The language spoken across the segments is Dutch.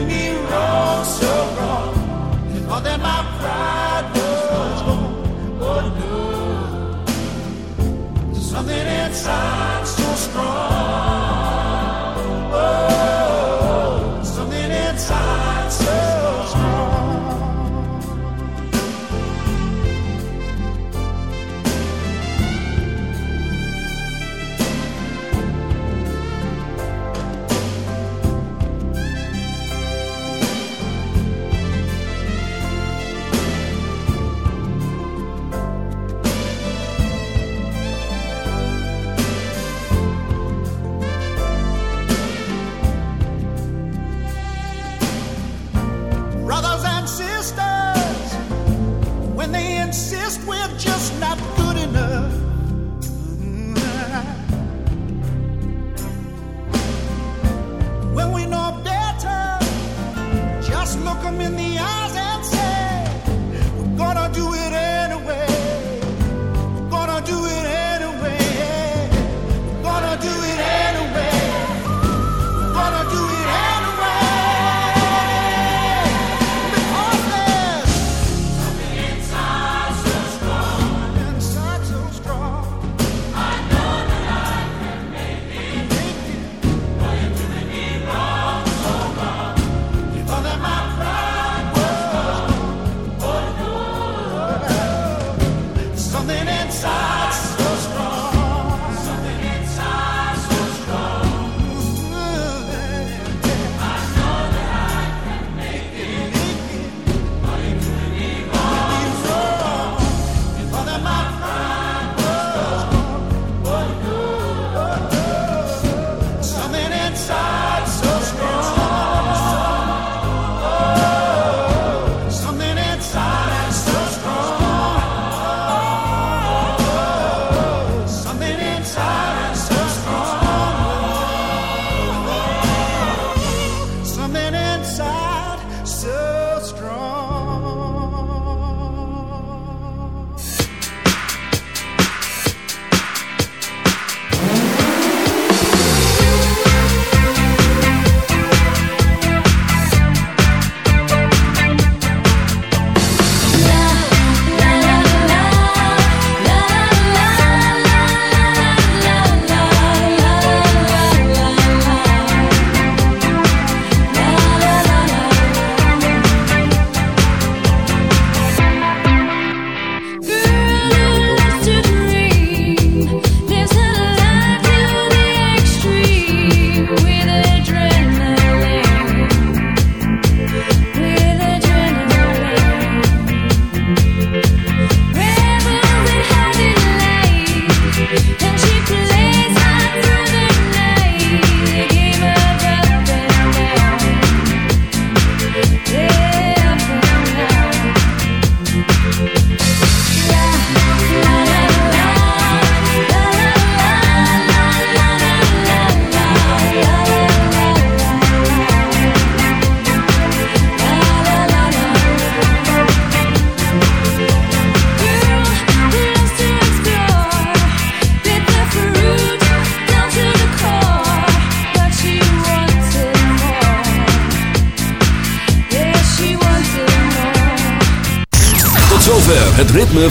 when you roll so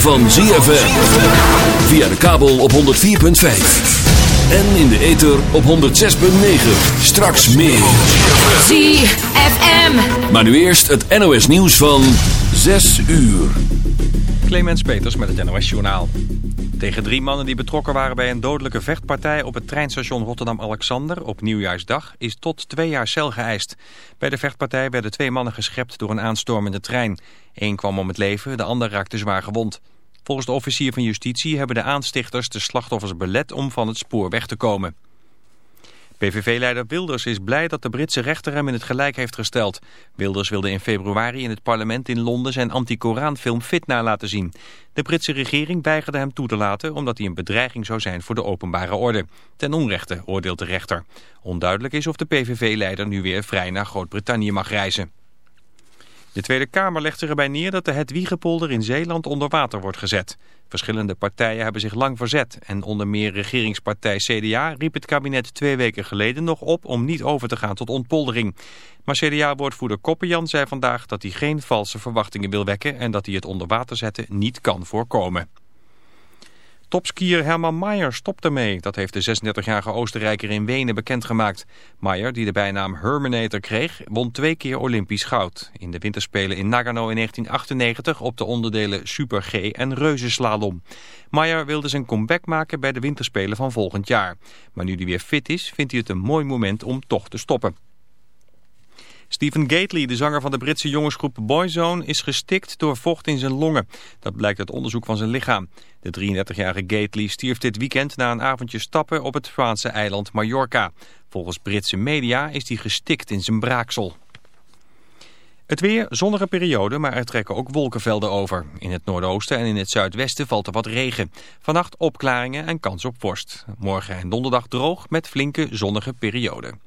van ZFM. Via de kabel op 104.5. En in de ether op 106.9. Straks meer. ZFM. Maar nu eerst het NOS nieuws van 6 uur. Clemens Peters met het NOS Journaal. Tegen drie mannen die betrokken waren bij een dodelijke vechtpartij op het treinstation Rotterdam-Alexander op nieuwjaarsdag is tot twee jaar cel geëist. Bij de vechtpartij werden twee mannen geschept door een aanstormende trein. Eén kwam om het leven, de ander raakte zwaar gewond. Volgens de officier van justitie hebben de aanstichters de slachtoffers belet om van het spoor weg te komen. PVV-leider Wilders is blij dat de Britse rechter hem in het gelijk heeft gesteld. Wilders wilde in februari in het parlement in Londen zijn anti-Koranfilm Fitna laten zien. De Britse regering weigerde hem toe te laten omdat hij een bedreiging zou zijn voor de openbare orde. Ten onrechte, oordeelt de rechter. Onduidelijk is of de PVV-leider nu weer vrij naar Groot-Brittannië mag reizen. De Tweede Kamer legt er erbij neer dat de Hedwiegepolder in Zeeland onder water wordt gezet. Verschillende partijen hebben zich lang verzet en onder meer regeringspartij CDA riep het kabinet twee weken geleden nog op om niet over te gaan tot ontpoldering. Maar CDA-woordvoerder Koppenjan zei vandaag dat hij geen valse verwachtingen wil wekken en dat hij het onder water zetten niet kan voorkomen. Topskier Herman Maier stopt ermee. Dat heeft de 36-jarige Oostenrijker in Wenen bekendgemaakt. Maier, die de bijnaam Herminator kreeg, won twee keer Olympisch goud. In de winterspelen in Nagano in 1998 op de onderdelen Super G en Reuzenslalom. Maier wilde zijn comeback maken bij de winterspelen van volgend jaar. Maar nu hij weer fit is, vindt hij het een mooi moment om toch te stoppen. Stephen Gately, de zanger van de Britse jongensgroep Boyzone, is gestikt door vocht in zijn longen. Dat blijkt uit onderzoek van zijn lichaam. De 33-jarige Gately stierf dit weekend na een avondje stappen op het Franse eiland Mallorca. Volgens Britse media is hij gestikt in zijn braaksel. Het weer, zonnige periode, maar er trekken ook wolkenvelden over. In het noordoosten en in het zuidwesten valt er wat regen. Vannacht opklaringen en kans op vorst. Morgen en donderdag droog met flinke zonnige perioden.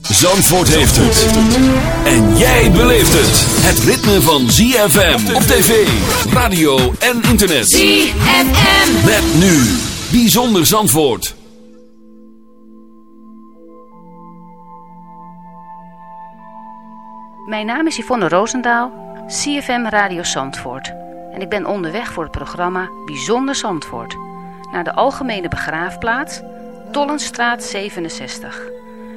Zandvoort heeft het. En jij beleeft het. Het ritme van ZFM op tv, radio en internet. ZFM. Met nu. Bijzonder Zandvoort. Mijn naam is Yvonne Roosendaal, CFM Radio Zandvoort. En ik ben onderweg voor het programma Bijzonder Zandvoort. Naar de Algemene Begraafplaats, Tollenstraat 67.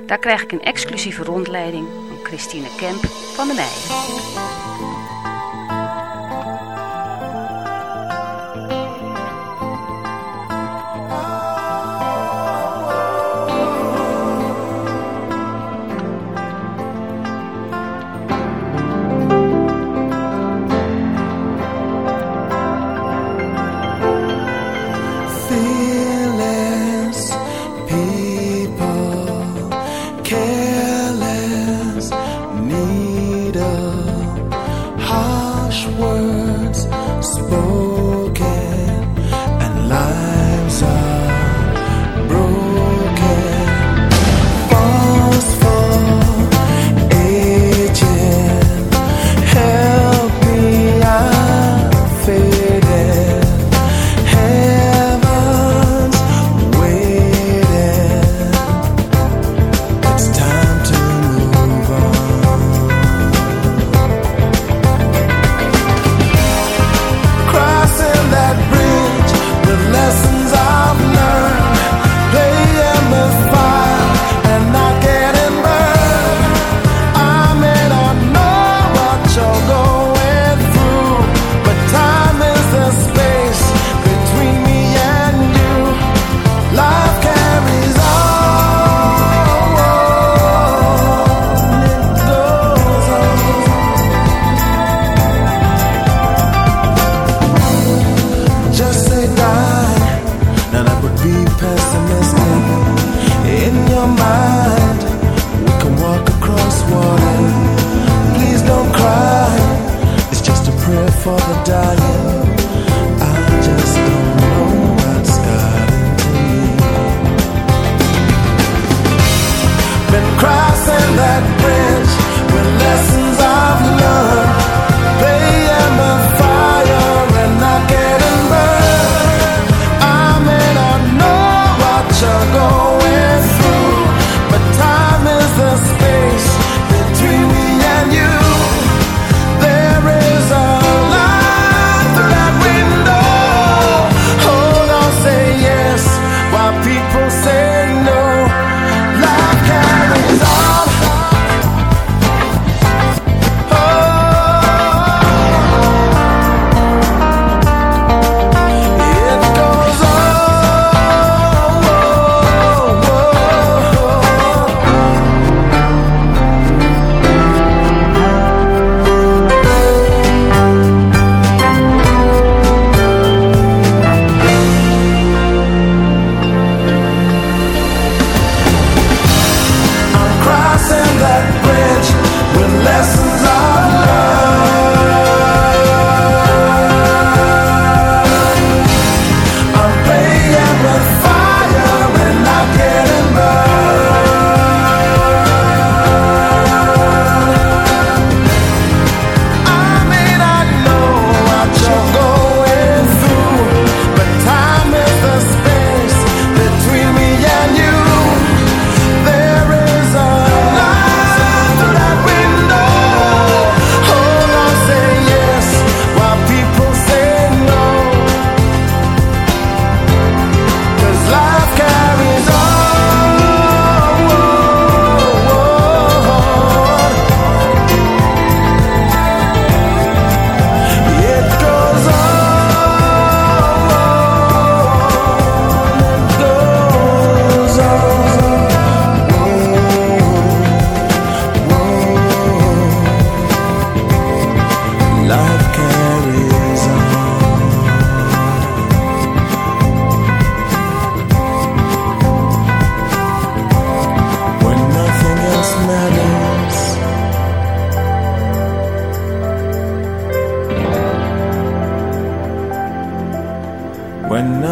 Daar krijg ik een exclusieve rondleiding van Christine Kemp van de Meijen. Need of harsh words spoken,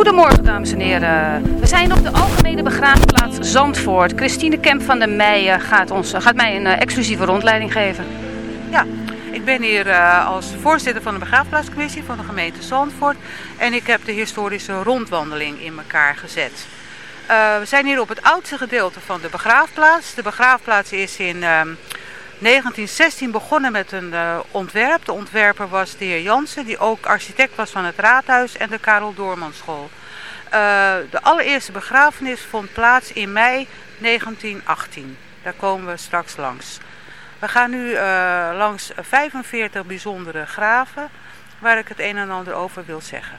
Goedemorgen dames en heren. We zijn op de Algemene Begraafplaats Zandvoort. Christine Kemp van der Meijen gaat, ons, gaat mij een eh, exclusieve rondleiding geven. Ja, ik ben hier eh, als voorzitter van de begraafplaatscommissie van de gemeente Zandvoort. En ik heb de historische rondwandeling in elkaar gezet. Eh, we zijn hier op het oudste gedeelte van de begraafplaats. De begraafplaats is in ehm, 1916 begonnen met een eh, ontwerp. De ontwerper was de heer Jansen, die ook architect was van het raadhuis en de Karel Doormanschool. Eh, de allereerste begrafenis vond plaats in mei 1918. Daar komen we straks langs. We gaan nu eh, langs 45 bijzondere graven waar ik het een en ander over wil zeggen.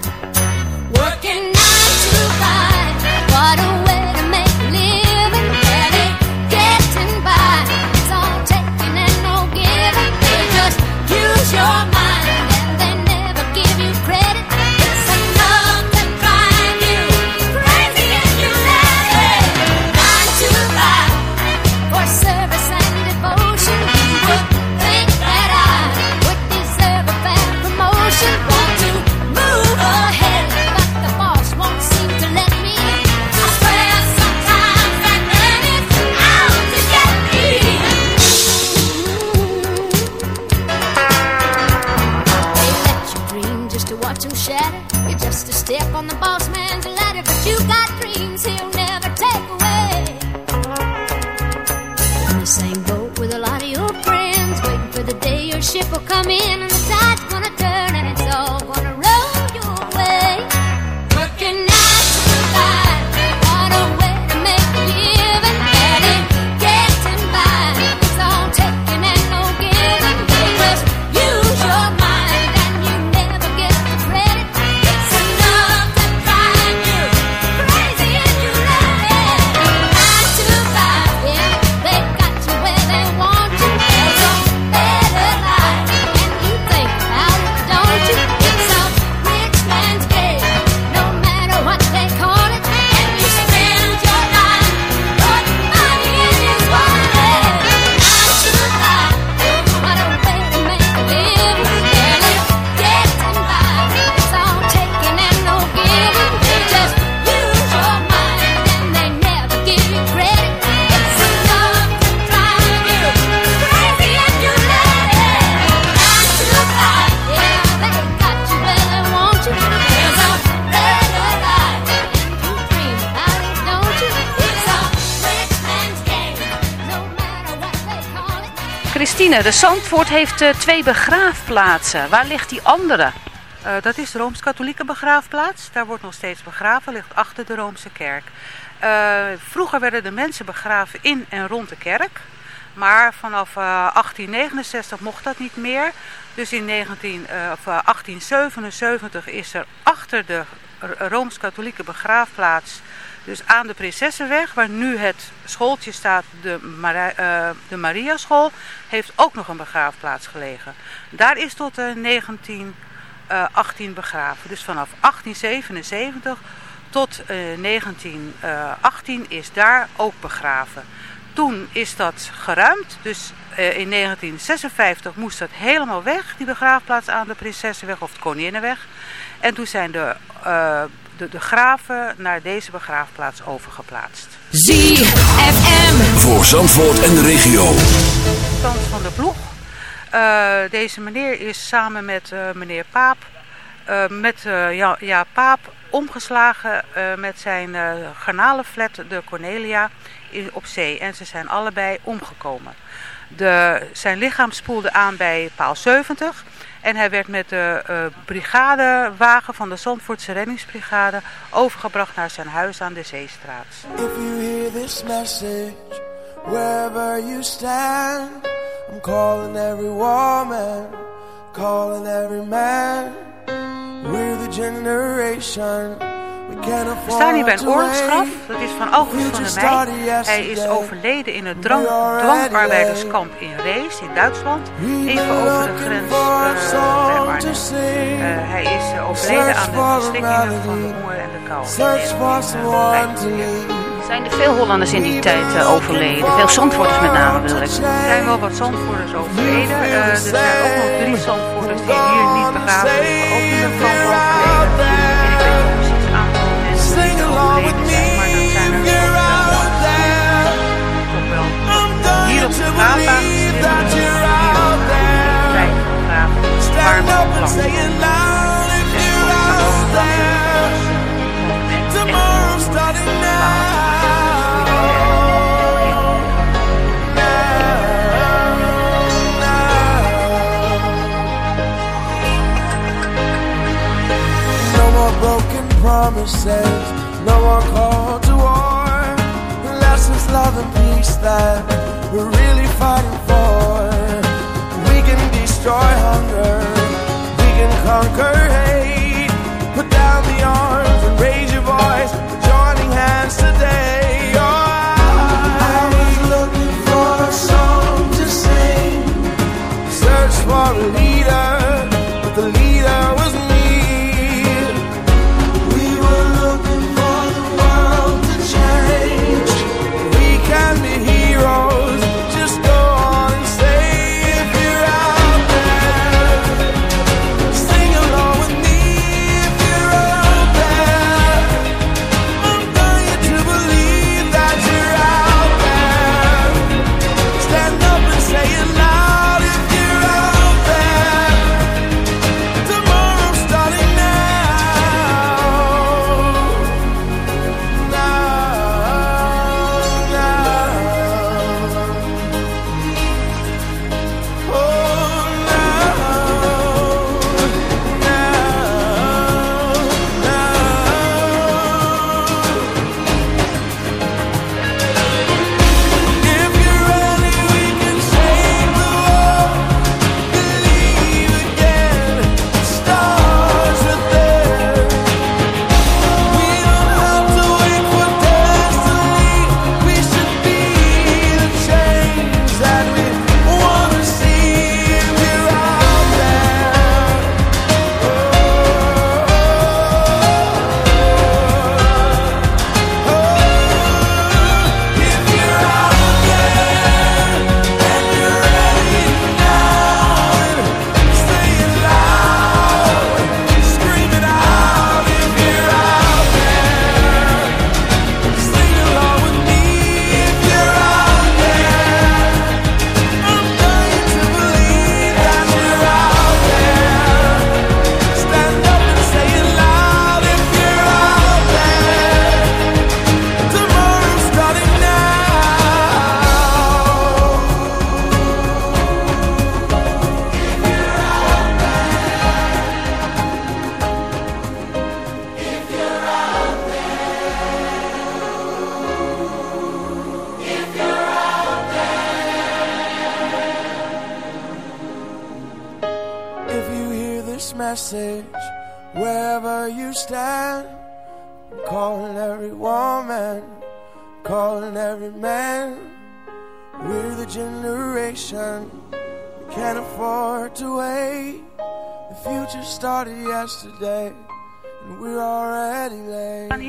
De Zandvoort heeft eh, twee begraafplaatsen. Waar ligt die andere? Eh, dat is de Rooms-Katholieke begraafplaats. Daar wordt nog steeds begraven, ligt achter de Roomse kerk. Eh, vroeger werden de mensen begraven in en rond de kerk. Maar vanaf eh, 1869 mocht dat niet meer. Dus in 19, eh, of, eh, 1877 is er achter de Rooms-Katholieke begraafplaats, dus aan de Prinsessenweg, waar nu het schooltje staat, de, Mari- eh, de Mariaschool, heeft ook nog een begraafplaats gelegen. Daar is tot eh, 1918 begraven. Dus vanaf 1877 tot eh, 1918 is daar ook begraven. Toen is dat geruimd, dus eh, in 1956 moest dat helemaal weg, die begraafplaats aan de Prinsessenweg of de Koninginnenweg. En toen zijn de, eh, de, de graven naar deze begraafplaats overgeplaatst. ZFM. Voor Zandvoort en de regio. Stand van de ploeg. Eh, deze meneer is samen met eh, meneer Paap, eh, met eh, ja, ja, Paap, omgeslagen eh, met zijn eh garnalenflat, de Cornelia, op zee en ze zijn allebei omgekomen. De, zijn lichaam spoelde aan bij paal 70 en hij werd met de uh, brigadewagen van de Zandvoortse reddingsbrigade overgebracht naar zijn huis aan de Zeestraat. If you hear this message, wherever you stand, I'm calling every woman, calling every man. We staan hier bij een oorlogsgraf. Dat is van August van der Meij. Hij is overleden in het dwangarbeiderskamp in Rees in Duitsland. Even over de grens uh, bij Arnhem. Uh, hij is uh, overleden aan de verstikkingen van de honger en de kou. Er zijn er veel Hollanders in die tijd overleden. Veel Zandvoorters met name wil ik. Er zijn wel wat Zandvoorters overleden. er zijn ook nog drie Zandvoorters die hier niet begraven zijn. Ook in het kamp overleden. along with me if you're out there. I'm dying to believe that you're out there. Stand up and say it loud if promises no one called to war. Unless it's love and peace that we're really fighting for. We can destroy hunger, we can conquer hate. Put down the arms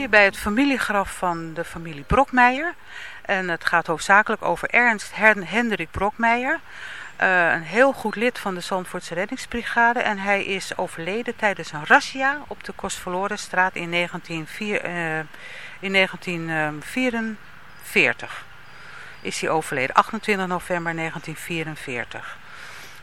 bij het familiegraf van de familie Brokmeijer. En het gaat hoofdzakelijk over Ernst Hendrik Brokmeijer. Uh, een heel goed lid van de Zandvoortse reddingsbrigade. En hij is overleden tijdens een razzia op de Kostverlorenstraat in, 1904, eh, in 1944. Is hij overleden, 28 november 1944.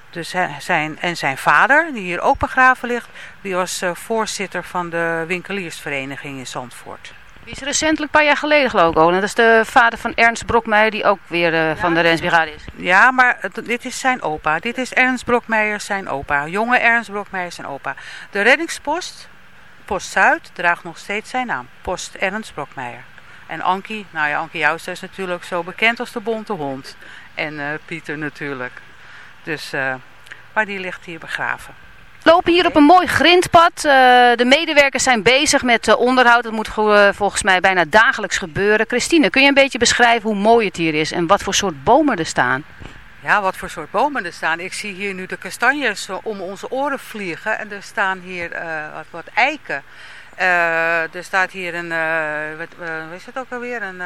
Dus zijn, en zijn vader, die hier ook begraven ligt, die was uh, voorzitter van de winkeliersvereniging in Zandvoort. Die is recentelijk een paar jaar geleden geloof ik ook. Dat is de vader van Ernst Brokmeijer die ook weer uh, van de Rensbrigade is. Ja, maar dit is zijn opa. Dit is Ernst Brokmeijer zijn opa. Jonge Ernst Brokmeijer zijn opa. De reddingspost, Post Zuid, draagt nog steeds zijn naam. Post Ernst Brokmeijer. En Ankie, nou ja, Ankie Jouster is natuurlijk zo bekend als de bonte hond. En uh, Pieter natuurlijk. Dus, uh, maar die ligt hier begraven. We lopen hier op een mooi grindpad. Uh, de medewerkers zijn bezig met onderhoud. Dat moet volgens mij bijna dagelijks gebeuren. Christine, kun je een beetje beschrijven hoe mooi het hier is en wat voor soort bomen er staan? Ja, wat voor soort bomen er staan. Ik zie hier nu de kastanjes om onze oren vliegen. En er staan hier wat, wat eiken. Uh, er staat hier een, uh, wat, uh, is het ook alweer, een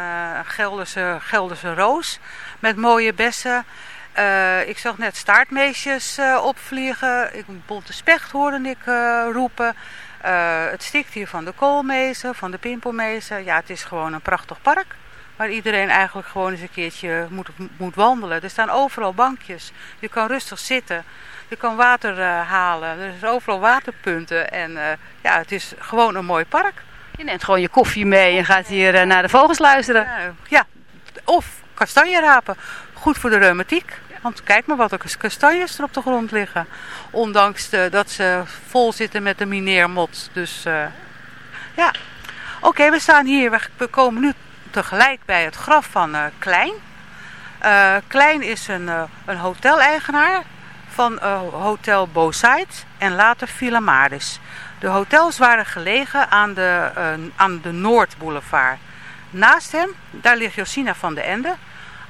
Gelderse, Gelderse roos met mooie bessen. ik zag net staartmeesjes opvliegen. Ik, bonte specht hoorde ik roepen. het stikt hier van de koolmezen, van de pimpelmezen. Ja, het is gewoon een prachtig park. Waar iedereen eigenlijk gewoon eens een keertje moet, moet wandelen. Er staan overal bankjes. Je kan rustig zitten. Je kan water uh, halen. Er zijn overal waterpunten. En uh, ja, het is gewoon een mooi park. Je neemt gewoon je koffie mee en gaat hier uh, naar de vogels luisteren. ja, of kastanje rapen. Goed voor de reumatiek. Want kijk maar wat er kastanjes er op de grond liggen. Ondanks de, dat ze vol zitten met de mineermot. Dus ja. Oké, okay, we staan hier. We komen nu tegelijk bij het graf van Klein. Klein is een, een hoteleigenaar van uh, Hotel Bosait en later Villa Maris. De hotels waren gelegen aan de, uh, aan de Noordboulevard. Naast hem, daar ligt Josina van de Ende,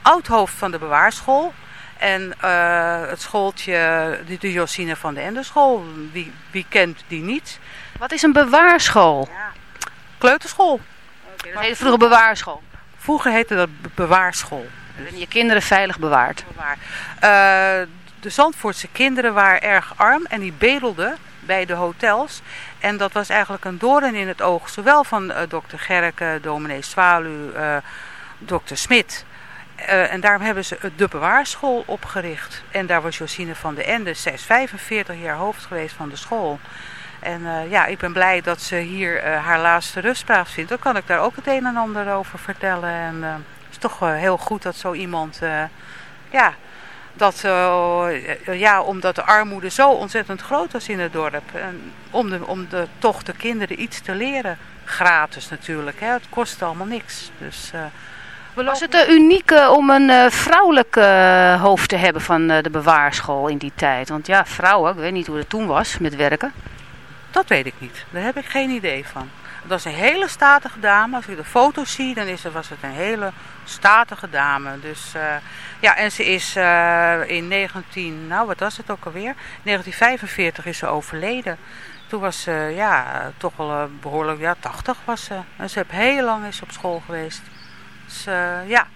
oud-hoofd van de bewaarschool. En uh, het schooltje, de, Josina van de Ende school, wie, wie kent die niet? Wat is een bewaarschool? Ja. Kleuterschool. Okay, dat heette vroeger bewaarschool. Vroeger heette dat bewaarschool. En je kinderen veilig bewaard. Bewaar. Uh, de Zandvoortse kinderen waren erg arm en die bedelden bij de hotels. En dat was eigenlijk een doorn in het oog, zowel van uh, dokter Gerke, dominee Swalu, uh, dokter Smit. Uh, en daarom hebben ze de bewaarschool opgericht. En daar was Josine van de Ende, zij is 45 jaar hoofd geweest van de school. En ja, ik ben blij dat ze hier haar laatste rustplaats vindt. Dan kan ik daar ook het een en ander over vertellen. En het is toch heel goed dat zo iemand ja, dat, uh, ja, omdat de armoede zo ontzettend groot was in het dorp. En om, de, om de, toch de kinderen iets te leren. Gratis natuurlijk, hè. het kost allemaal niks. Dus, uh, was het uh, uniek om een vrouwelijk hoofd te hebben van de bewaarschool in die tijd? Want ja, vrouwen, ik weet niet hoe het toen was met werken. Dat weet ik niet. Daar heb ik geen idee van. Dat is een hele statige dame. Als je de foto's ziet, dan is het, was het een hele statige dame. Dus uh, ja, en ze is uh, in 19, nou wat was het ook alweer? 1945 is ze overleden. Toen was ze ja, toch wel uh, behoorlijk, ja 80 was ze. En ze heeft heel lang is op school geweest. Dus ja,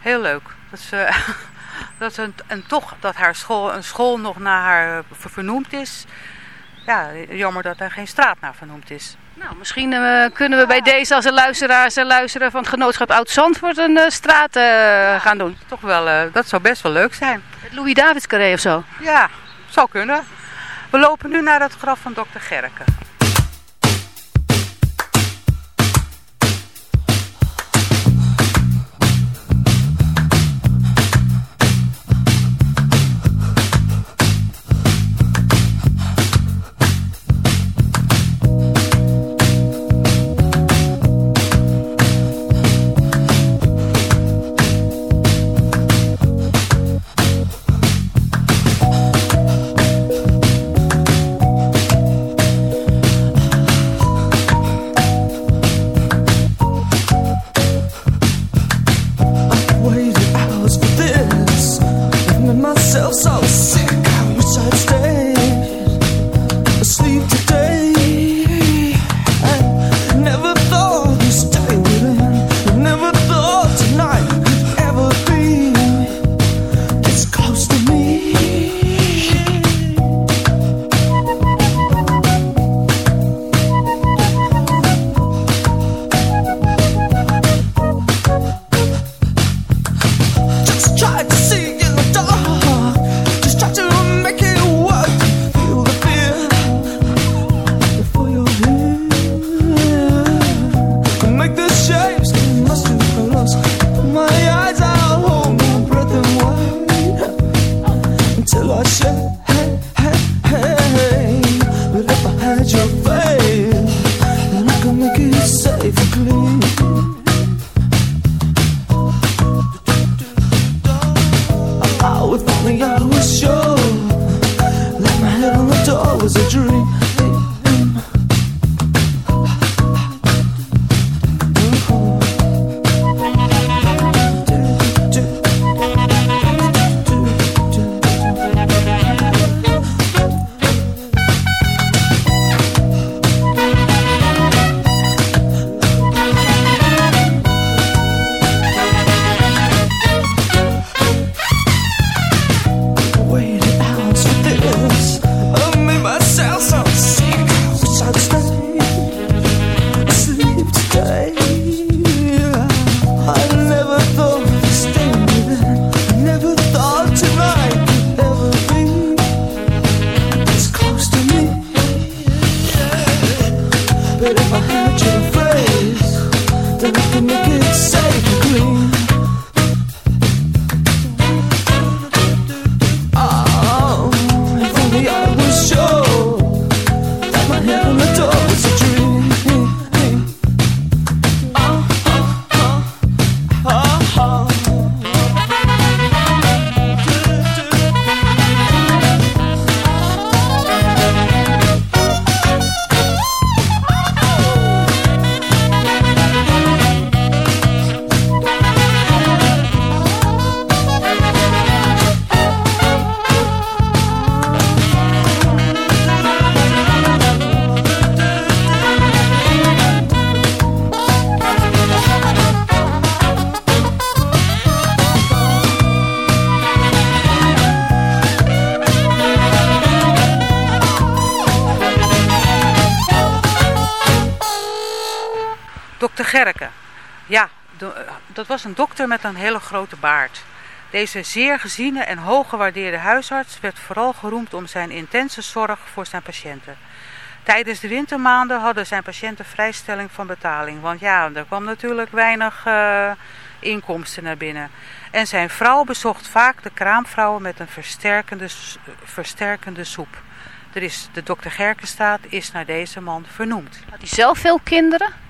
heel leuk. Dat ze, dat ze, en toch dat haar school, een school nog naar haar vernoemd is. Ja, jammer dat er geen straat naar vernoemd is. Nou, misschien uh, kunnen we bij deze als een luisteraars en luisteren van het genootschap Oud-Zandvoort een uh, straat uh, ja, gaan doen. Toch wel, dat zou best wel leuk zijn. Het Louis Davids carré of zo? Ja, zou kunnen. We lopen nu naar het graf van dokter Gerke. Ja, eh, dat was een dokter met een hele grote baard. Deze zeer geziene en hoog gewaardeerde huisarts werd vooral geroemd om zijn intense zorg voor zijn patiënten. Tijdens de wintermaanden hadden zijn patiënten vrijstelling van betaling. Want ja, er kwam natuurlijk weinig eh, inkomsten naar binnen. En zijn vrouw bezocht vaak de kraamvrouwen met een versterkende, versterkende soep. Er is, de dokter Gerkenstaat is naar deze man vernoemd. Had hij zelf veel kinderen?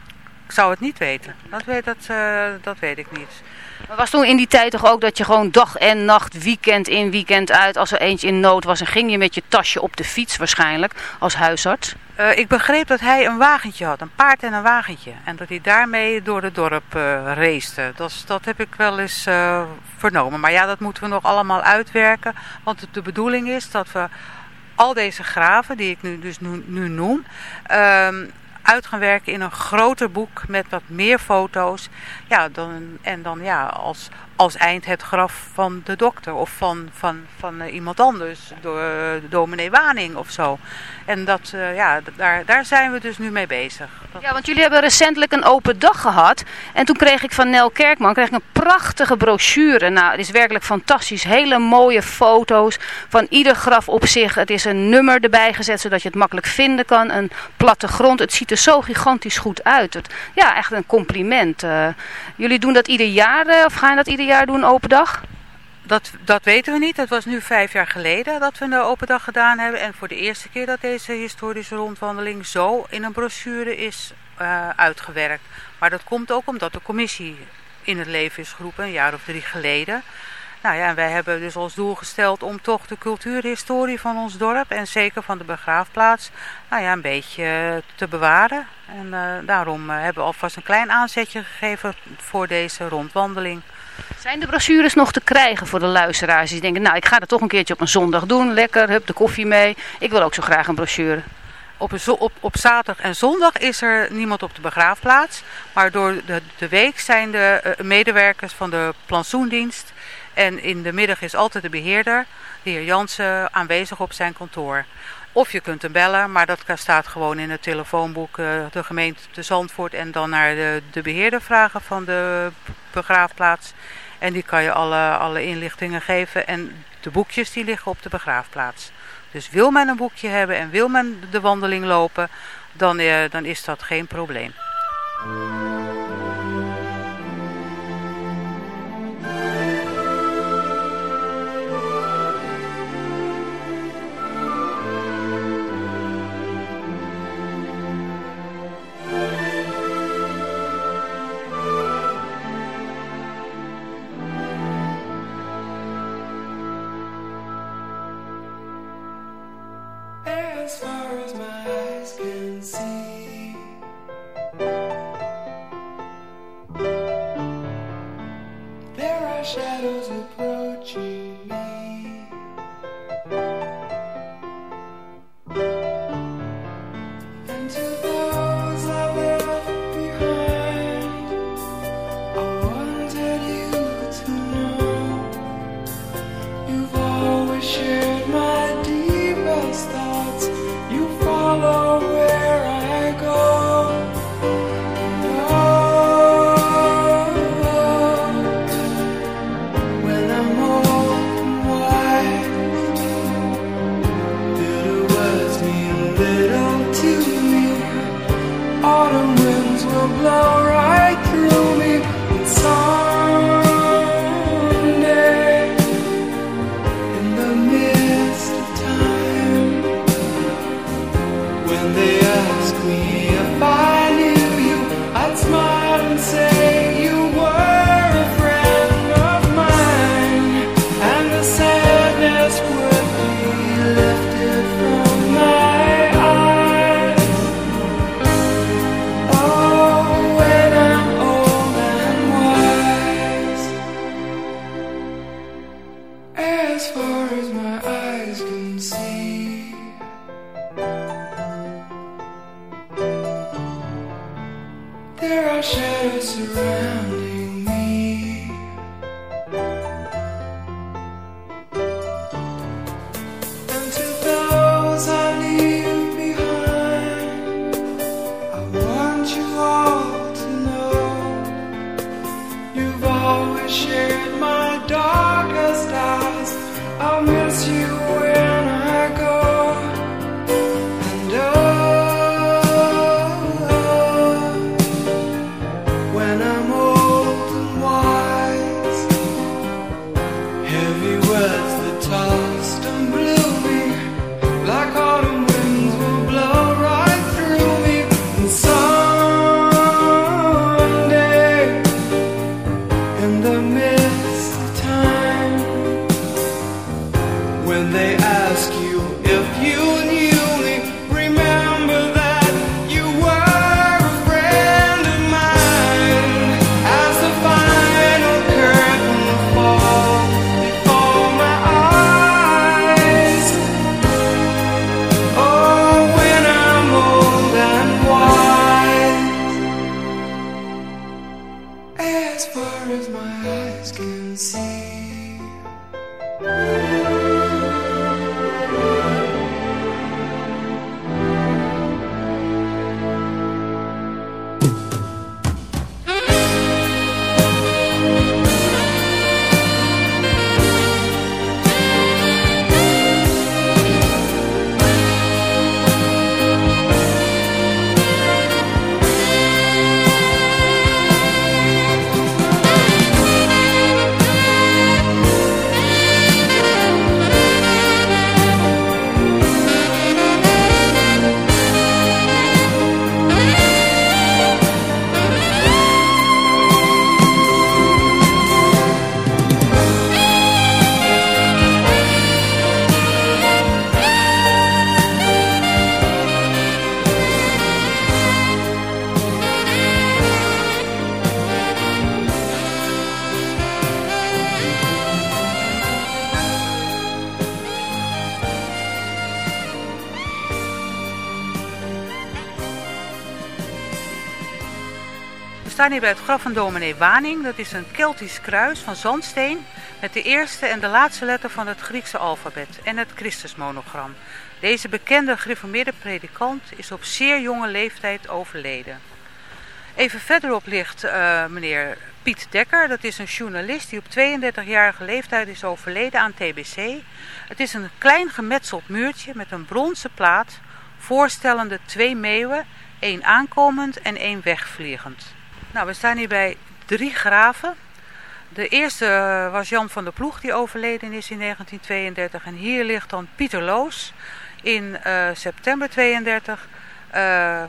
Ik zou het niet weten. Dat weet, dat, eh, dat weet ik niet. Maar was toen in die tijd toch ook dat je gewoon dag en nacht, weekend in, weekend uit, als er eentje in nood was, en ging je met je tasje op de fiets waarschijnlijk, als huisarts? Eh, ik begreep dat hij een wagentje had, een paard en een wagentje. En dat hij daarmee door het dorp eh race. Dat, dat heb ik wel eens vernomen. Maar ja, dat moeten we nog allemaal uitwerken. Want de bedoeling is dat we al deze graven, die ik nu, dus nu, nu noem, ehm, uit gaan werken in een groter boek met wat meer foto's. Ja, dan, en dan ja, als, als eind het graf van de dokter of van, van, van eh, iemand anders, door eh, dominee Waning of zo. En dat, eh, ja, daar, daar zijn we dus nu mee bezig. Ja, want jullie hebben recentelijk een open dag gehad. En toen kreeg ik van Nel Kerkman kreeg ik een prachtige brochure. Nou, het is werkelijk fantastisch. Hele mooie foto's van ieder graf op zich. Het is een nummer erbij gezet, zodat je het makkelijk vinden kan. Een plattegrond. Het ziet er zo gigantisch goed uit. Het, ja, echt een compliment. Eh, jullie doen dat ieder jaar, eh, of gaan dat ieder jaar doen, open dag? Dat, dat weten we niet. Het was nu vijf jaar geleden dat we een open dag gedaan hebben. En voor de eerste keer dat deze historische rondwandeling zo in een brochure is eh, uitgewerkt. Maar dat komt ook omdat de commissie in het leven is geroepen, een jaar of drie geleden. Nou ja, en wij hebben dus als doel gesteld om toch de cultuurhistorie van ons dorp en zeker van de begraafplaats, nou ja, een beetje te bewaren. En eh, daarom eh, hebben we alvast een klein aanzetje gegeven voor deze rondwandeling. Zijn de brochures nog te krijgen voor de luisteraars die denken, nou ik ga dat toch een keertje op een zondag doen. Lekker, hup de koffie mee. Ik wil ook zo graag een brochure. Op, een op, op zaterdag en zondag is er niemand op de begraafplaats. Maar door de, de week zijn de eh, medewerkers van de plantsoendienst. En in de middag is altijd de beheerder, de heer Jansen, aanwezig op zijn kantoor. Of je kunt hem bellen, maar dat staat gewoon in het telefoonboek eh, de gemeente te Zandvoort. En dan naar de, de beheerder vragen van de begraafplaats. En die kan je alle, alle inlichtingen geven. En de boekjes die liggen op de begraafplaats. Dus wil men een boekje hebben en wil men de wandeling lopen, dan, eh, dan is dat geen probleem. Jesus. Staan hier bij het graf van dominee Waning. Dat is een Keltisch kruis van zandsteen met de eerste en de laatste letter van het Griekse alfabet en het Christusmonogram. Deze bekende gereformeerde predikant is op zeer jonge leeftijd overleden. Even verderop ligt uh, meneer Piet Dekker. Dat is een journalist die op 32-jarige leeftijd is overleden aan TBC. Het is een klein gemetseld muurtje met een bronzen plaat voorstellende twee meeuwen, één aankomend en één wegvliegend. Nou, we staan hier bij drie graven. De eerste eh, was Jan van der Ploeg, die overleden is in 1932. En hier ligt dan Pieter Loos in uh, september 32. Uh,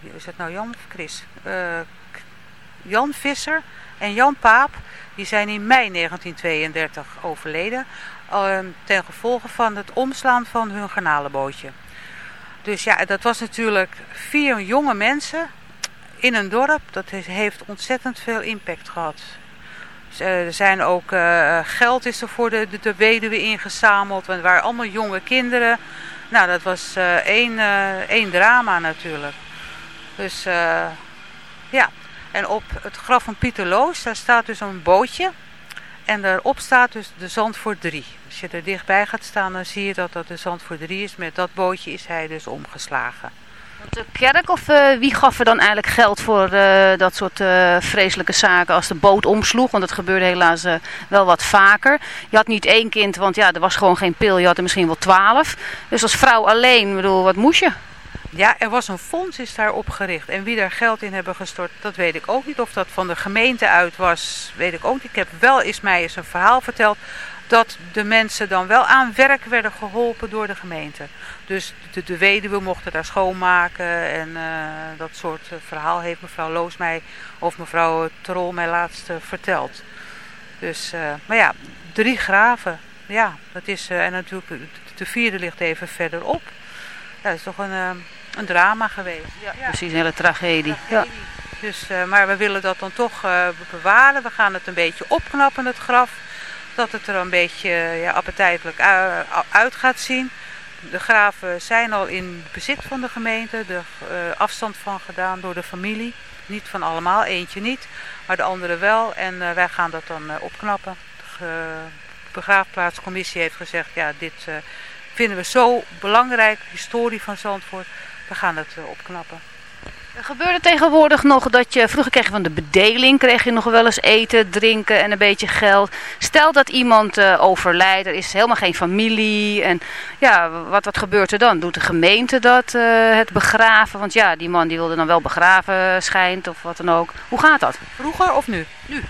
is het nou Jan Chris? Jan Visser en Jan Paap, die zijn in mei 1932 overleden uh, ten gevolge van het omslaan van hun garnalenbootje. Dus ja, dat was natuurlijk vier jonge mensen in een dorp. Dat heeft ontzettend veel impact gehad. Er zijn ook uh, geld is er voor de, de, weduwe ingezameld. Want het waren allemaal jonge kinderen. Nou, dat was uh, één, één drama natuurlijk. Dus ja. En op het graf van Pieter Loos, daar staat dus een bootje. En daarop staat dus de Zandvoort 3. Als je er dichtbij gaat staan, dan zie je dat dat de Zandvoort 3 is. Met dat bootje is hij dus omgeslagen. De kerk of uh, wie gaf er dan eigenlijk geld voor uh, dat soort vreselijke zaken als de boot omsloeg? Want dat gebeurde helaas wel wat vaker. Je had niet één kind, want ja, er was gewoon geen pil. Je had er misschien wel twaalf. Dus als vrouw alleen, bedoel, wat moest je? Ja, er was een fonds is daar opgericht. En wie daar geld in hebben gestort, dat weet ik ook niet. Of dat van de gemeente uit was, weet ik ook niet. Ik heb wel eens mij eens een verhaal verteld dat de mensen dan wel aan werk werden geholpen door de gemeente. Dus de, de weduwe mochten daar schoonmaken en uh, dat soort uh, verhaal heeft mevrouw Loos mij of mevrouw Trol mij laatst uh, verteld. Dus, maar ja, drie graven. Ja, dat is, en natuurlijk de vierde ligt even verderop. Ja, dat is toch een, een drama geweest. Ja. Precies, een hele tragedie. tragedie. Ja. Dus, maar we willen dat dan toch bewaren. We gaan het een beetje opknappen, het graf dat het er een beetje ja, appetijtelijk uit gaat zien. De graven zijn al in bezit van de gemeente, er afstand van gedaan door de familie. Niet van allemaal, eentje niet, maar de andere wel. En wij gaan dat dan opknappen. De begraafplaatscommissie heeft gezegd, ja dit vinden we zo belangrijk, historie van Zandvoort. We gaan het opknappen. Er gebeurde tegenwoordig nog dat je, vroeger kreeg je van de bedeling, kreeg je nog wel eens eten, drinken en een beetje geld. Stel dat iemand uh, overlijdt, er is helemaal geen familie en ja, wat, wat gebeurt er dan? Doet de gemeente dat, uh, het begraven? Want ja, die man die wilde dan wel begraven schijnt of wat dan ook. Hoe gaat dat? Vroeger of nu? Nu.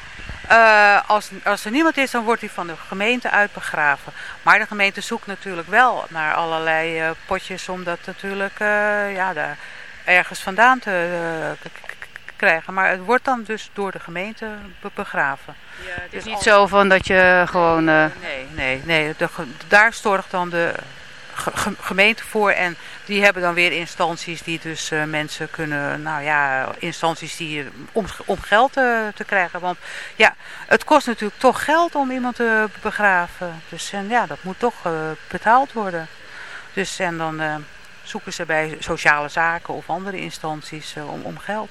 Uh, als, als er niemand is, dan wordt hij van de gemeente uit begraven. Maar de gemeente zoekt natuurlijk wel naar allerlei uh, potjes om dat natuurlijk, uh, ja, daar ergens vandaan te krijgen. Maar het wordt dan dus door de gemeente be begraven. Ja, het is dus niet als... zo van dat je gewoon... Nee, nee, nee. De, daar zorgt dan de ge gemeente voor. En die hebben dan weer instanties die dus uh, mensen kunnen... Nou ja, instanties die om, om geld te, te krijgen. Want ja, het kost natuurlijk toch geld om iemand te begraven. Dus en ja, dat moet toch betaald worden. Dus en dan zoeken ze bij sociale zaken of andere instanties om, om geld.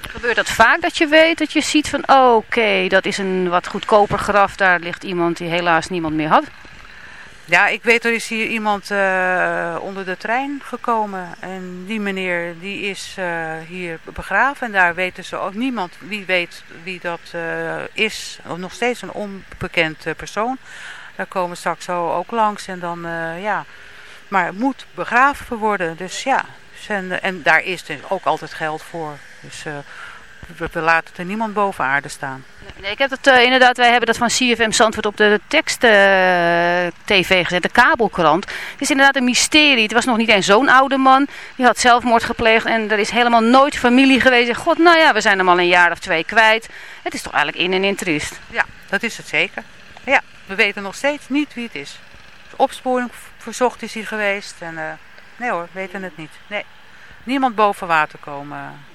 Gebeurt dat vaak dat je weet, dat je ziet van oh, oké, dat is een wat goedkoper graf, daar ligt iemand die helaas niemand meer had? Ja, ik weet er is hier iemand uh, onder de trein gekomen en die meneer die is uh, hier begraven en daar weten ze ook niemand wie weet wie dat is, of nog steeds een onbekend persoon. Daar komen straks ook langs en dan ja... Maar het moet begraven worden. Dus ja, en, en daar is dus ook altijd geld voor. Dus we, laten er niemand boven aarde staan. Nee, ik heb het uh, inderdaad, wij hebben dat van CFM Zandvoort op de tekst uh, tv gezet, de kabelkrant. Het is inderdaad een mysterie. Het was nog niet eens zo'n oude man. Die had zelfmoord gepleegd en er is helemaal nooit familie geweest. God, nou ja, we zijn hem al een jaar of twee kwijt. Het is toch eigenlijk in en in triest. Ja, dat is het zeker. Ja, we weten nog steeds niet wie het is. Opsporing verzocht is hij geweest. En, uh, nee hoor, weten het niet. Nee. Niemand boven water komen.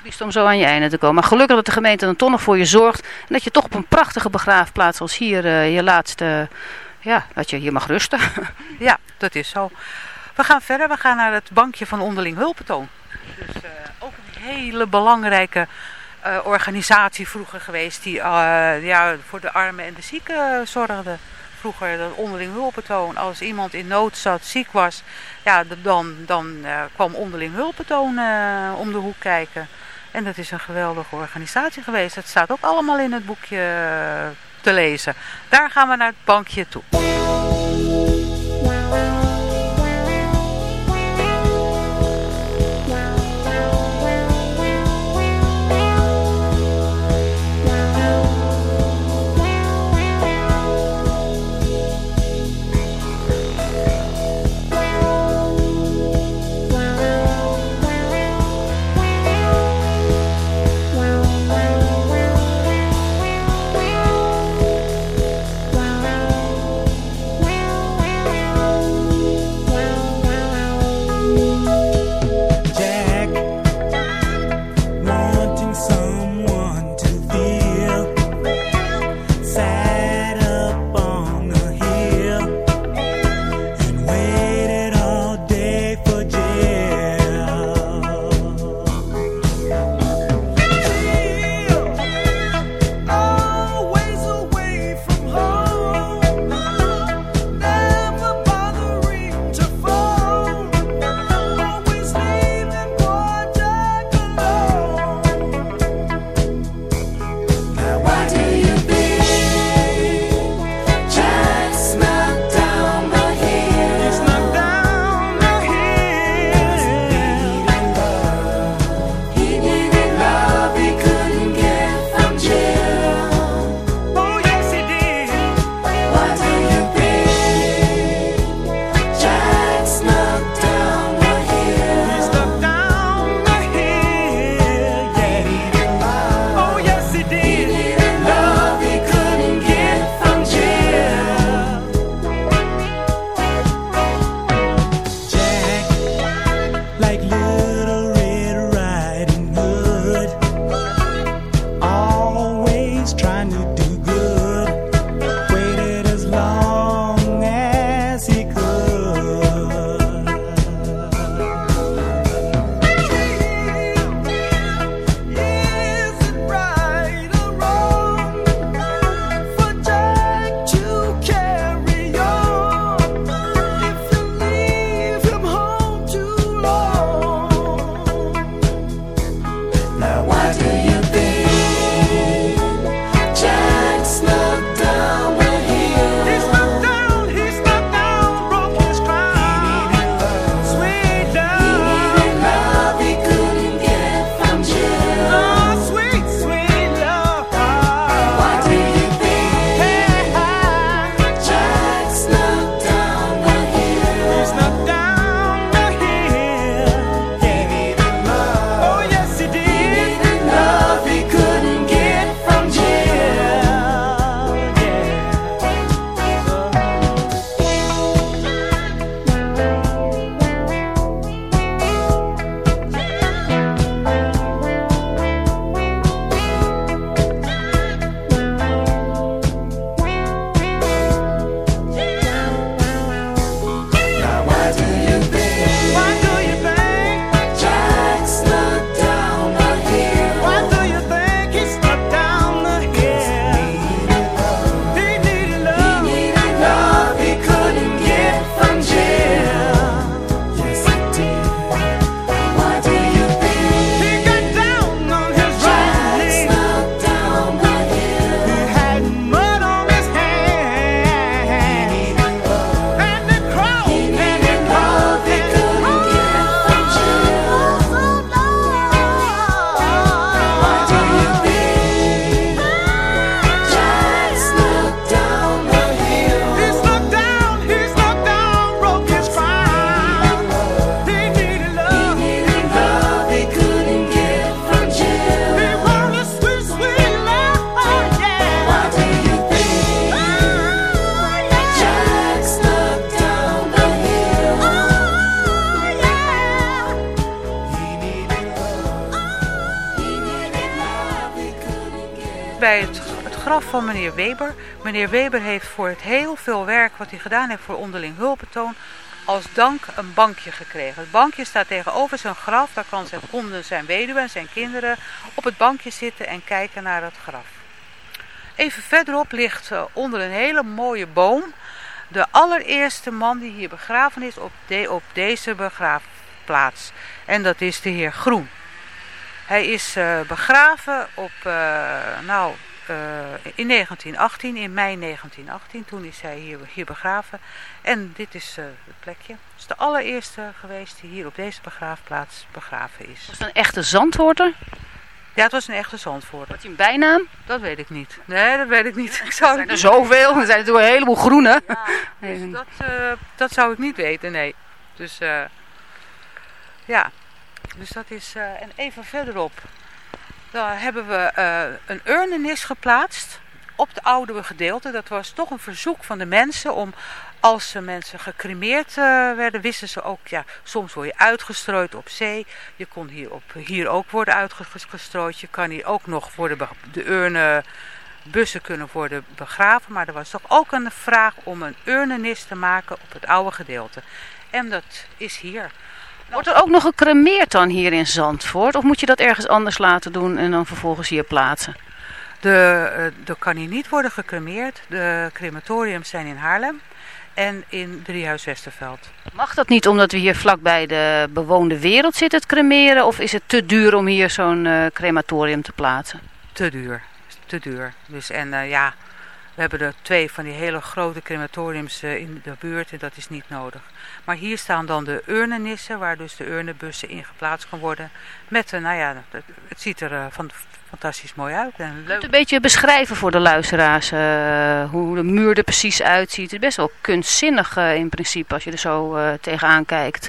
Triest om zo aan je einde te komen. Maar gelukkig dat de gemeente dan toch nog voor je zorgt. En dat je toch op een prachtige begraafplaats als hier uh, je laatste... Ja, dat je hier mag rusten. ja, dat is zo. We gaan verder. We gaan naar het bankje van onderling hulpentoon. Dus uh, ook een hele belangrijke uh, organisatie vroeger geweest. Die ja, voor de armen en de zieken zorgde vroeger dat onderling hulpentoon. Als iemand in nood zat, ziek was, ja, dan, dan uh, kwam onderling hulpentoon uh, om de hoek kijken. En dat is een geweldige organisatie geweest. Dat staat ook allemaal in het boekje uh, te lezen. Daar gaan we naar het bankje toe. Meneer Weber heeft voor het heel veel werk wat hij gedaan heeft voor onderling hulpbetoon als dank een bankje gekregen. Het bankje staat tegenover zijn graf. Daar kan zijn, konden zijn weduwe en zijn kinderen op het bankje zitten en kijken naar het graf. Even verderop ligt uh, onder een hele mooie boom de allereerste man die hier begraven is op, de, op deze begraafplaats. En dat is de heer Groen. Hij is uh, begraven op, uh, nou, uh, in 1918, in mei 1918. Toen is hij hier, hier begraven. En dit is het plekje. Het is de allereerste geweest die hier op deze begraafplaats begraven is. Was het een echte zandwoorder? Ja, het was een echte zandvoorter. Had hij een bijnaam? Dat weet ik niet. Nee, dat weet ik niet. Ik zou er zijn er zoveel. Er zijn natuurlijk een heleboel groene. Ja, dus dat, uh, dat zou ik niet weten, nee. Dus ja, dus dat is... En even verderop, daar hebben we een urnenis geplaatst op het oude gedeelte. Dat was toch een verzoek van de mensen om als mensen gecremeerd uh, werden, wisten ze ook, ja, soms word je uitgestrooid op zee. Je kon hier, op, hier ook worden uitgestrooid. Je kan hier ook nog worden, de urnen, bussen kunnen worden begraven. Maar er was toch ook een vraag om een urnenis te maken op het oude gedeelte. En dat is hier. Wordt er ook nog gecremeerd dan hier in Zandvoort? Of moet je dat ergens anders laten doen en dan vervolgens hier plaatsen? De, uh, er kan hier niet worden gecremeerd. De crematoriums zijn in Haarlem en in Driehuis Westerveld. Mag dat niet omdat we hier vlakbij de bewoonde wereld zitten het cremeren? Of is het te duur om hier zo'n uh, crematorium te plaatsen? Te duur. Te duur. Dus, en uh, ja, we hebben er twee van die hele grote crematoriums uh, in de buurt en dat is niet nodig. Maar hier staan dan de urnenissen waar dus de urnenbussen in geplaatst kan worden. Met, nou ja, het, het ziet er van, fantastisch mooi uit. En leuk. Een beetje beschrijven voor de luisteraars uh, hoe de muur er precies uitziet. Het is best wel kunstzinnig uh, in principe als je er zo uh, tegenaan kijkt.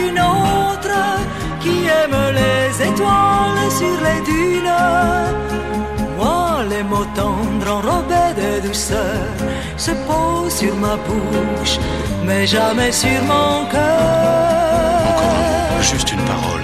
autre qui aime les étoiles sur les dunes. Moi, les mots tendres enrobés de douceur se posent sur ma bouche, mais jamais sur mon cœur. Encore juste une. Parole,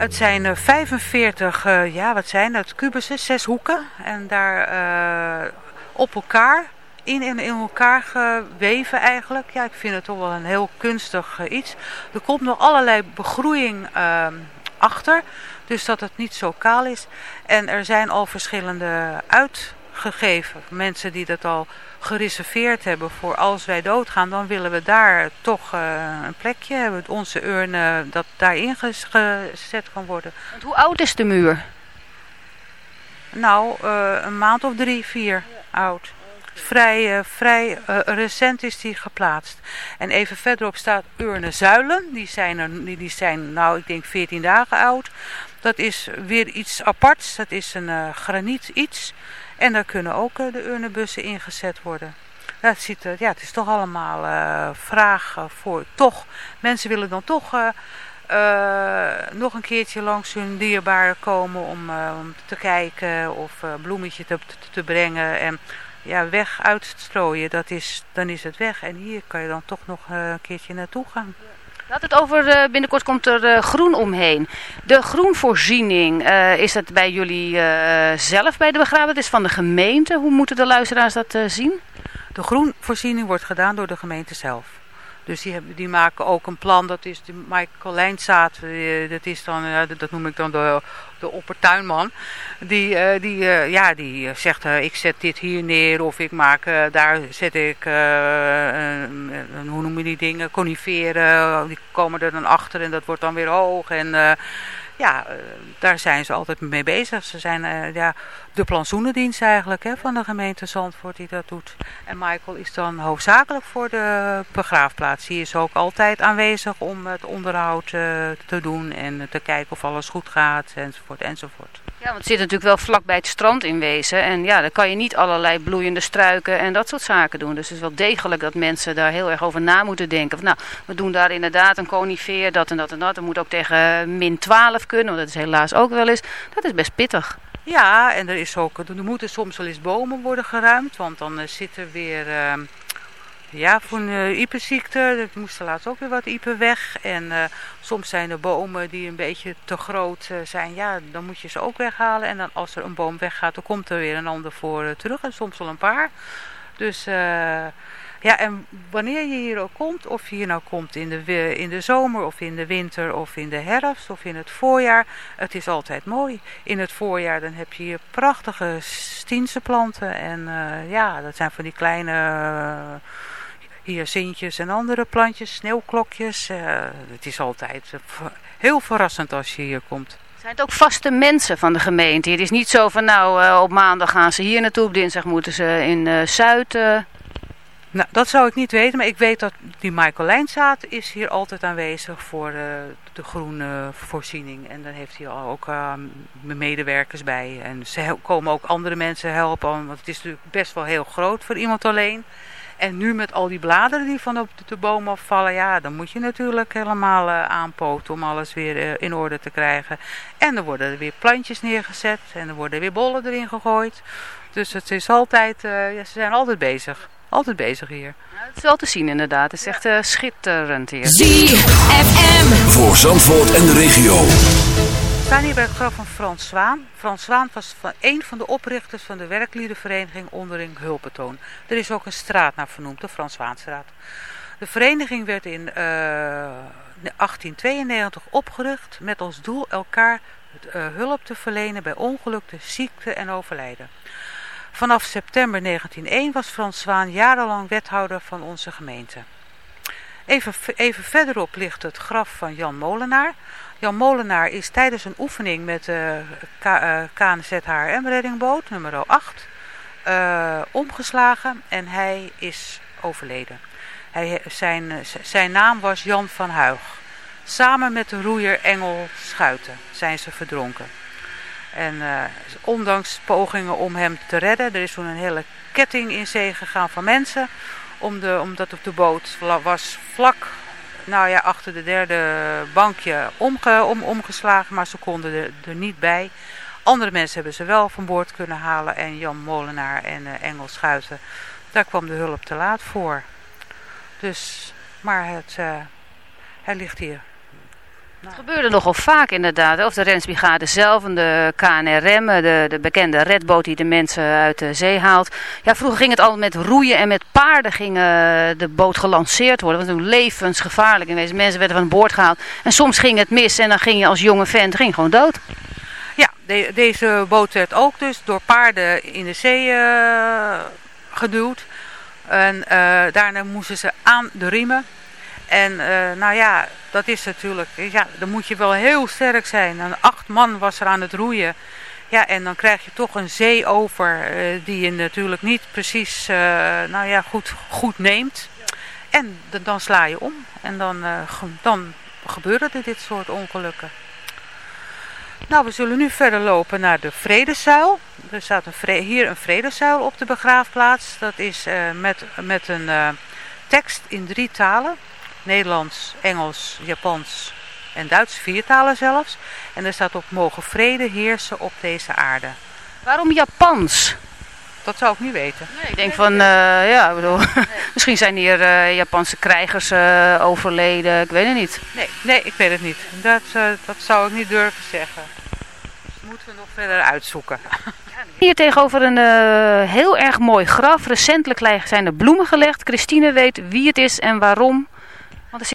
het zijn eh, 45, eh, ja wat zijn dat, kubussen, zes hoeken. En daar eh, op elkaar, in en in elkaar geweven eigenlijk. Ja, ik vind het toch wel een heel kunstig eh, iets. Er komt nog allerlei begroeiing achter, dus dat het niet zo kaal is. En er zijn al verschillende uitgegeven, mensen die dat al gereserveerd hebben voor als wij doodgaan, dan willen we daar toch eh, een plekje hebben. Onze urn eh, dat daarin gezet kan worden. Want hoe oud is de muur? Nou, eh, een maand of drie, vier oud. Vrij, vrij recent is die geplaatst. En even verderop staat urne zuilen. Die zijn, er, die zijn nou, ik denk 14 dagen oud. Dat is weer iets aparts. Dat is een eh, graniet iets. En daar kunnen ook eh, de urnebussen ingezet worden. Dat ziet er, ja, het is toch allemaal vraag eh, voor. Toch, mensen willen dan toch nog een keertje langs hun dierbaren komen om, te kijken of bloemetje te, te, brengen. En ja, weg uit te strooien, dat is, dan is het weg. En hier kan je dan toch nog een keertje naartoe gaan. Laat het over, eh, binnenkort komt er eh, groen omheen. De groenvoorziening, eh, is dat bij jullie zelf bij de? Het is van de gemeente. Hoe moeten de luisteraars dat zien? De groenvoorziening wordt gedaan door de gemeente zelf. Dus die, hebben, die maken ook een plan, dat is de Michael Lijnzaad, eh, dat is dan, eh, dat- noem ik dan de, de oppertuinman. Die, eh, die, ja, die zegt, ik zet dit hier neer of ik maak, daar zet ik, hoe noem je die dingen, coniferen, die komen er dan achter en dat wordt dan weer hoog. En ja, eh, daar zijn ze altijd mee bezig. Ze zijn eh, ja, de plantsoenendienst eigenlijk hè, van de gemeente Zandvoort die dat doet. En Michael is dan hoofdzakelijk voor de begraafplaats. Die is ook altijd aanwezig om het onderhoud eh, te doen en te kijken of alles goed gaat enzovoort enzovoort. Ja, want het zit natuurlijk wel vlak bij het strand in wezen. En ja, dan kan je niet allerlei bloeiende struiken en dat soort zaken doen. Dus het is wel degelijk dat mensen daar heel erg over na moeten denken. Nou, we doen daar inderdaad een conifeer, dat en dat en dat. Dat moet ook tegen min 12 kunnen, want dat is helaas ook wel eens. Dat is best pittig. Ja, en er, is ook, er moeten soms wel eens bomen worden geruimd, want dan eh, zit er weer... eh, ja, voor een uh, iepenziekte, er moesten laatst ook weer wat iepen weg. En eh, soms zijn er bomen die een beetje te groot eh, zijn. Ja, dan moet je ze ook weghalen. En dan als er een boom weggaat, dan komt er weer een ander voor eh, terug. En soms wel een paar. Dus eh, ja, en wanneer je hier ook komt, of je hier nou komt in de, in de zomer of in de winter of in de herfst of in het voorjaar. Het is altijd mooi. In het voorjaar dan heb je hier prachtige stiense planten. En eh, ja, dat zijn van die kleine... eh, hyacintjes en andere plantjes, sneeuwklokjes. eh, het is altijd eh, heel verrassend als je hier komt. Zijn het ook vaste mensen van de gemeente? Het is niet zo van nou, eh, op maandag gaan ze hier naartoe, op dinsdag moeten ze in eh, Zuid. Nou, dat zou ik niet weten, maar ik weet dat die Michael Lijnzaad is hier altijd aanwezig voor de groene voorziening. En dan heeft hij ook uh, medewerkers bij. En ze komen ook andere mensen helpen, want het is natuurlijk best wel heel groot voor iemand alleen. En nu met al die bladeren die van op de, de boom afvallen, ja, dan moet je natuurlijk helemaal uh, aanpoten om alles weer uh, in orde te krijgen. En er worden er weer plantjes neergezet en er worden weer bollen erin gegooid. Dus het is altijd, uh, ja, ze zijn altijd bezig. Altijd bezig hier. Nou, het is wel te zien inderdaad. Het is echt uh, schitterend hier. ZFM. Voor Zandvoort en de regio. Staan hier bij het graf van Frans Zwaan. Frans Zwaan was van een van de oprichters van de werkliedenvereniging Ondering Hulpetoon. Er is ook een straat naar vernoemd, de Frans Zwaanstraat. De vereniging werd in uh, 1892 opgericht met als doel elkaar uh, hulp te verlenen bij ongelukte, ziekte en overlijden. Vanaf september 1901 was Frans Zwaan jarenlang wethouder van onze gemeente. Even, even verderop ligt het graf van Jan Molenaar. Jan Molenaar is tijdens een oefening met de uh, KNZHRM reddingboot nummer 8 uh, omgeslagen en hij is overleden. Hij, zijn, zijn naam was Jan van Huig. Samen met de roeier Engel Schuiten zijn ze verdronken. En ondanks pogingen om hem te redden, er is toen een hele ketting in zee gegaan van mensen. Om de, omdat op de boot was vlak nou ja, achter de derde bankje om, omgeslagen, maar ze konden er, er, niet bij. Andere mensen hebben ze wel van boord kunnen halen en Jan Molenaar en uh, Engel Schuiten, daar kwam de hulp te laat voor. Dus, maar het, uh, hij ligt hier het gebeurde nogal vaak inderdaad. Of de Rensbrigade zelf en de KNRM, de, de bekende redboot die de mensen uit de zee haalt. Ja, vroeger ging het al met roeien en met paarden ging de boot gelanceerd worden. Was toen levensgevaarlijk in wezen. Mensen werden van boord gehaald. En soms ging het mis en dan ging je als jonge vent ging gewoon dood. Ja, de, deze boot werd ook dus door paarden in de zee uh, geduwd. En uh, daarna moesten ze aan de riemen. En uh, nou ja, dat is natuurlijk, ja, dan moet je wel heel sterk zijn. En acht man was er aan het roeien. Ja, en dan krijg je toch een zee over uh, die je natuurlijk niet precies, uh, nou ja, goed, goed neemt. En dan sla je om. En dan, dan gebeuren er dit soort ongelukken. Nou, we zullen nu verder lopen naar de Vredezuil. Er staat een hier een Vredezuil op de begraafplaats. Dat is met, met een tekst in drie talen. Nederlands, Engels, Japans en Duits, vier talen zelfs. En er staat op mogen vrede heersen op deze aarde. Waarom Japans? Dat zou ik niet weten. Nee, ik denk van, uh, ja, bedoel, nee. misschien zijn hier uh, Japanse krijgers uh, overleden, ik weet het niet. Nee, nee ik weet het niet. Dat, dat zou ik niet durven zeggen. Dat moeten we nog verder uitzoeken. Hier tegenover een heel erg mooi graf. Recentelijk zijn er bloemen gelegd. Christine weet wie het is en waarom.